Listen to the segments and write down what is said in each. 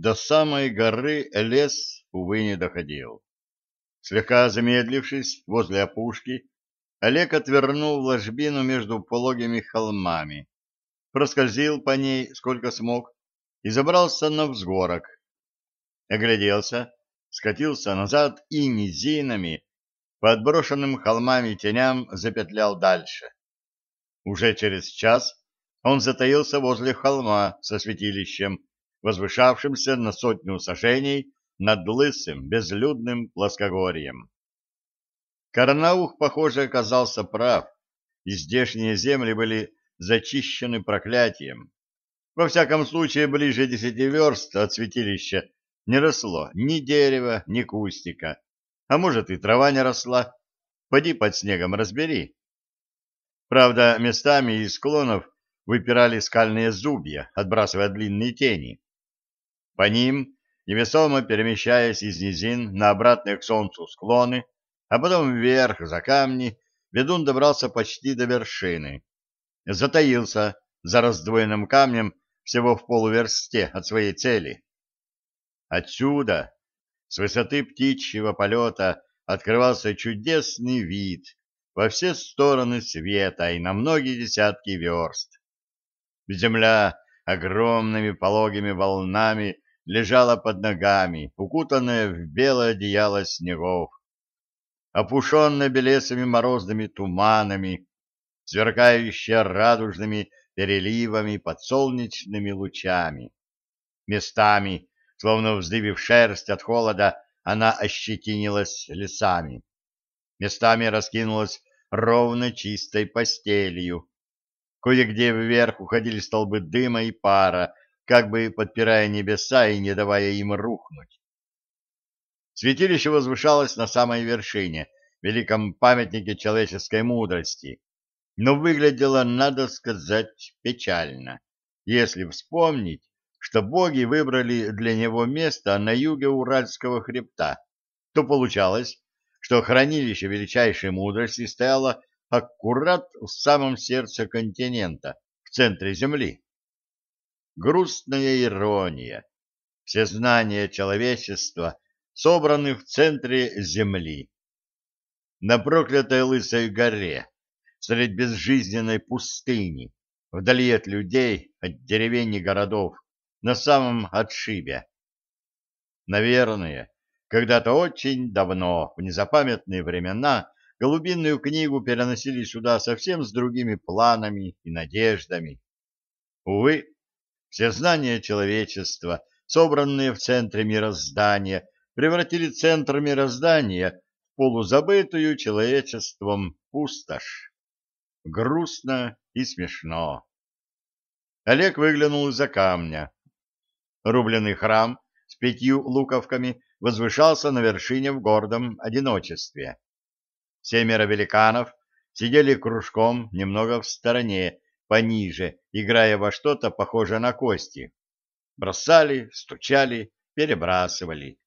До самой горы лес, увы, не доходил. Слегка замедлившись возле опушки, Олег отвернул ложбину между пологими холмами, проскользил по ней сколько смог и забрался на взгорок. Огляделся, скатился назад и низинами, по отброшенным холмами теням запетлял дальше. Уже через час он затаился возле холма со святилищем, возвышавшимся на сотню сажений над лысым, безлюдным плоскогорьем. Карнаух, похоже, оказался прав, и здешние земли были зачищены проклятием. Во всяком случае, ближе десяти верст от святилища не росло ни дерева, ни кустика, а может и трава не росла. Поди под снегом разбери. Правда, местами из склонов выпирали скальные зубья, отбрасывая длинные тени. По ним, невесомо перемещаясь из низин на обратные к солнцу склоны, а потом вверх за камни, ведун добрался почти до вершины. Затаился за раздвоенным камнем всего в полуверсте от своей цели. Отсюда, с высоты птичьего полета, открывался чудесный вид во все стороны света и на многие десятки верст. Земля огромными пологими волнами лежала под ногами, укутанная в белое одеяло снегов опушенная белесыми морозными туманами, сверкающая радужными переливами под солнечными лучами. Местами, словно вздыбив шерсть от холода, она ощетинилась лесами. Местами раскинулась ровно чистой постелью. Кое-где вверх уходили столбы дыма и пара, как бы подпирая небеса и не давая им рухнуть. Святилище возвышалось на самой вершине, великом памятнике человеческой мудрости, но выглядело, надо сказать, печально, если вспомнить, что боги выбрали для него место на юге Уральского хребта, то получалось, что хранилище величайшей мудрости стояло аккурат в самом сердце континента, в центре Земли. Грустная ирония. Все знания человечества собраны в центре земли. На проклятой лысой горе, среди безжизненной пустыни, вдали от людей, от деревень и городов, на самом отшибе. Наверное, когда-то очень давно, в незапамятные времена, голубиную книгу переносили сюда совсем с другими планами и надеждами. Увы, все знания человечества, собранные в центре мироздания, превратили центр мироздания в полузабытую человечеством пустошь. Грустно и смешно. Олег выглянул из-за камня. Рубленый храм с пятью луковками возвышался на вершине в гордом одиночестве. Семеро великанов сидели кружком немного в стороне, пониже, играя во что-то похожее на кости. Бросали, стучали, перебрасывали.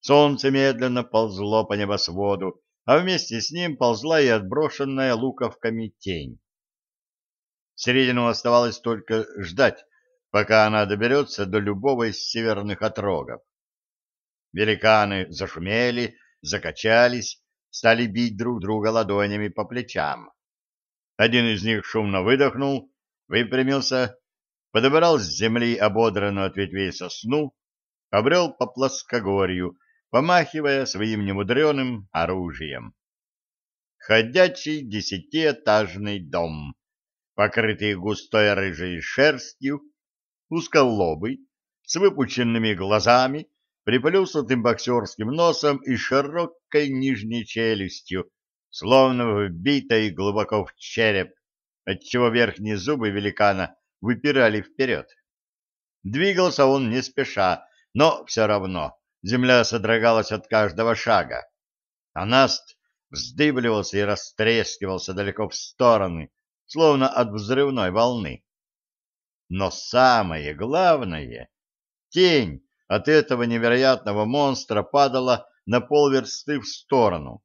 Солнце медленно ползло по небосводу, а вместе с ним ползла и отброшенная луковками тень. Середину оставалось только ждать, пока она доберется до любого из северных отрогов. Великаны зашумели, закачались, стали бить друг друга ладонями по плечам. Один из них шумно выдохнул, выпрямился, подобрал с земли ободранную от ветвей сосну, обрел по плоскогорью, помахивая своим немудреным оружием. Ходячий десятиэтажный дом, покрытый густой рыжей шерстью, узколобый, с выпученными глазами, приплюснутым боксерским носом и широкой нижней челюстью, словно вбитой глубоко в череп, отчего верхние зубы великана выпирали вперед. Двигался он не спеша, но все равно Земля содрогалась от каждого шага. А наст вздыбливался и растрескивался далеко в стороны, словно от взрывной волны. Но самое главное, тень от этого невероятного монстра падала на полверсты в сторону.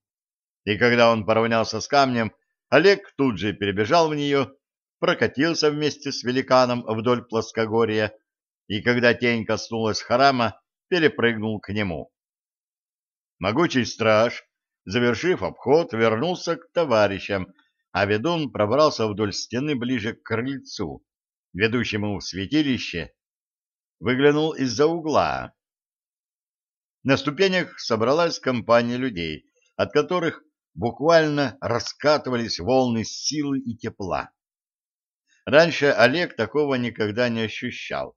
И когда он поравнялся с камнем, Олег тут же перебежал в нее, прокатился вместе с великаном вдоль плоскогорья и когда тень коснулась храма, перепрыгнул к нему. Могучий страж, завершив обход, вернулся к товарищам, а ведун пробрался вдоль стены ближе к крыльцу, ведущему в святилище, выглянул из-за угла. На ступенях собралась компания людей, от которых буквально раскатывались волны силы и тепла. Раньше Олег такого никогда не ощущал.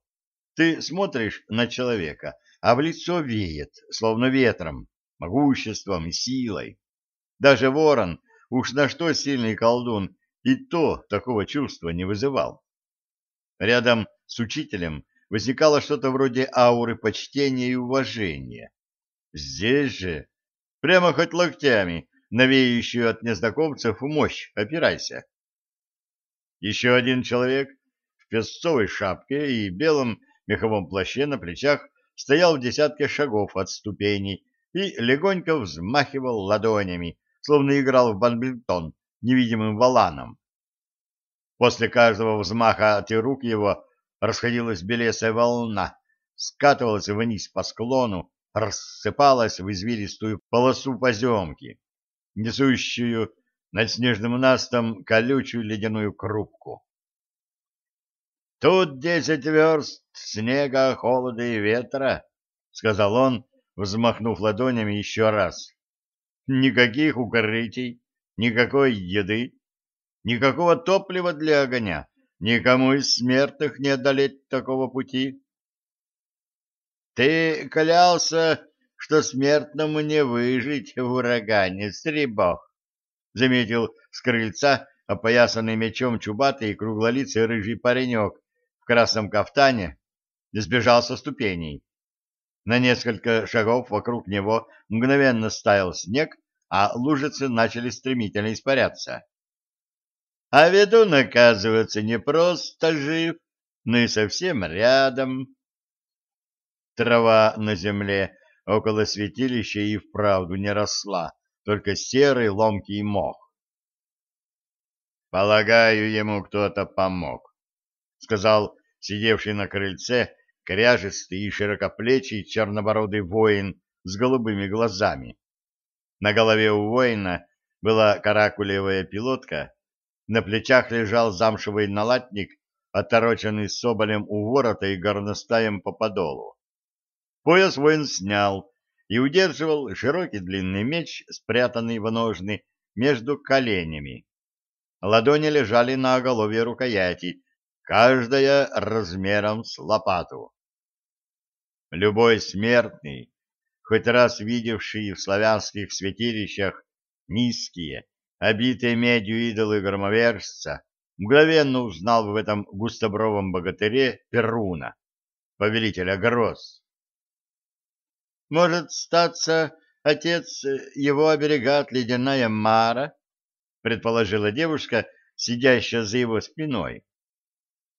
Ты смотришь на человека, а в лицо веет, словно ветром, могуществом и силой. Даже ворон, уж на что сильный колдун, и то такого чувства не вызывал. Рядом с учителем возникало что-то вроде ауры почтения и уважения. Здесь же, прямо хоть локтями, навеющую от незнакомцев мощь, опирайся. Еще один человек в песцовой шапке и белом меховом плаще на плечах стоял в десятке шагов от ступеней и легонько взмахивал ладонями, словно играл в бадминтон невидимым валаном. После каждого взмаха от рук его расходилась белесая волна, скатывалась вниз по склону, рассыпалась в извилистую полосу поземки, несущую над снежным настом колючую ледяную крупку. «Тут десять верст снега, холода и ветра», — сказал он, взмахнув ладонями еще раз. «Никаких укрытий, никакой еды, никакого топлива для огня, никому из смертных не одолеть такого пути». «Ты клялся, что смертному не выжить в урагане, стребок», — заметил с крыльца опоясанный мечом чубатый и круглолицый рыжий паренек в красном кафтане, сбежал со ступеней. На несколько шагов вокруг него мгновенно стаял снег, а лужицы начали стремительно испаряться. А ведун, оказывается, не просто жив, но и совсем рядом. Трава на земле около святилища и вправду не росла, только серый ломкий мох. «Полагаю, ему кто-то помог», — сказал сидевший на крыльце кряжистый и широкоплечий чернобородый воин с голубыми глазами. На голове у воина была каракулевая пилотка, на плечах лежал замшевый налатник, отороченный соболем у ворота и горностаем по подолу. Пояс воин снял и удерживал широкий длинный меч, спрятанный в ножны между коленями. Ладони лежали на оголовье рукояти, каждая размером с лопату. Любой смертный, хоть раз видевший в славянских святилищах низкие, обитые медью идолы громовержца, мгновенно узнал в этом густобровом богатыре Перуна, повелителя гроз. Может, статься, отец его оберегает ледяная мара, предположила девушка, сидящая за его спиной.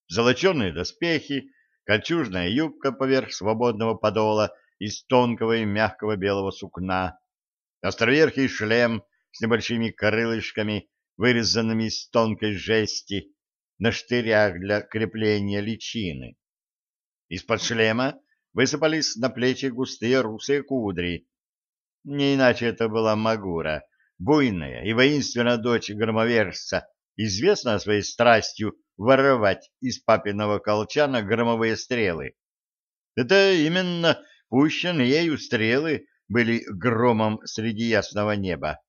Золоченые доспехи, кольчужная юбка поверх свободного подола из тонкого и мягкого белого сукна, островерхий шлем с небольшими крылышками, вырезанными из тонкой жести, на штырях для крепления личины. Из-под шлема высыпались на плечи густые русые кудри. Не иначе это была Магура, буйная и воинственная дочь громовержца, известная своей страстью воровать из папиного колчана громовые стрелы. Это именно пущенные ею стрелы были громом среди ясного неба,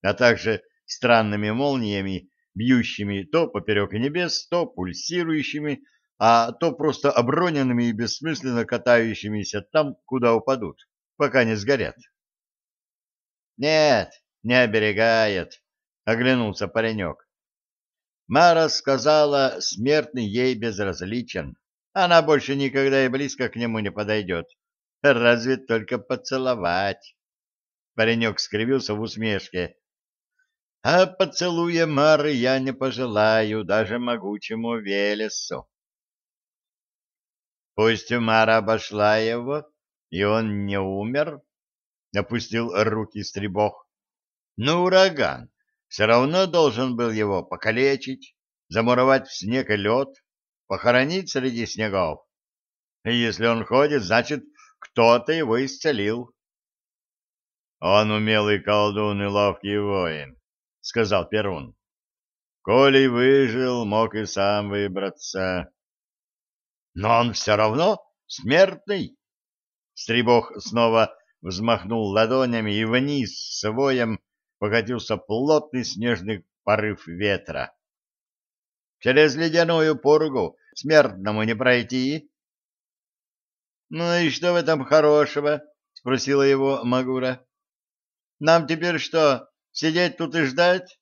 а также странными молниями, бьющими то поперек небес, то пульсирующими а то просто оброненными и бессмысленно катающимися там, куда упадут, пока не сгорят. «Нет, не оберегает», — оглянулся паренек. Мара сказала, смертный ей безразличен. Она больше никогда и близко к нему не подойдет. Разве только поцеловать. Паренек скривился в усмешке. А поцелуя Мары я не пожелаю даже могучему Велесу. Пусть Мара обошла его, и он не умер, — опустил руки стребох. Но ураган все равно должен был его покалечить, замуровать в снег и лед, похоронить среди снегов. Если он ходит, значит, кто-то его исцелил. Он умелый колдун и ловкий воин, — сказал Перун. Коли выжил, мог и сам выбраться. Но он все равно смертный. Стребог снова взмахнул ладонями, и вниз с воем покатился плотный снежный порыв ветра. Через ледяную пургу смертному не пройти. — Ну и что в этом хорошего? — спросила его Магура. — Нам теперь что, сидеть тут и ждать?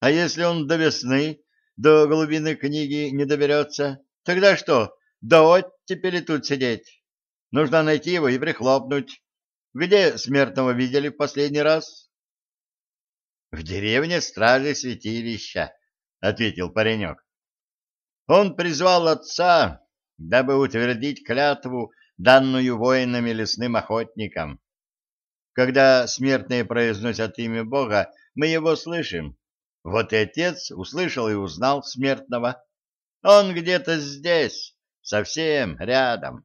А если он до весны, до глубины книги не доберется, тогда что, до оттепели тут сидеть? Нужно найти его и прихлопнуть. Где смертного видели в последний раз? — В деревне стражи святилища, — ответил паренек. Он призвал отца, дабы утвердить клятву, данную воинами лесным охотникам. Когда смертные произносят имя Бога, мы его слышим. Вот и отец услышал и узнал смертного. Он где-то здесь, совсем рядом.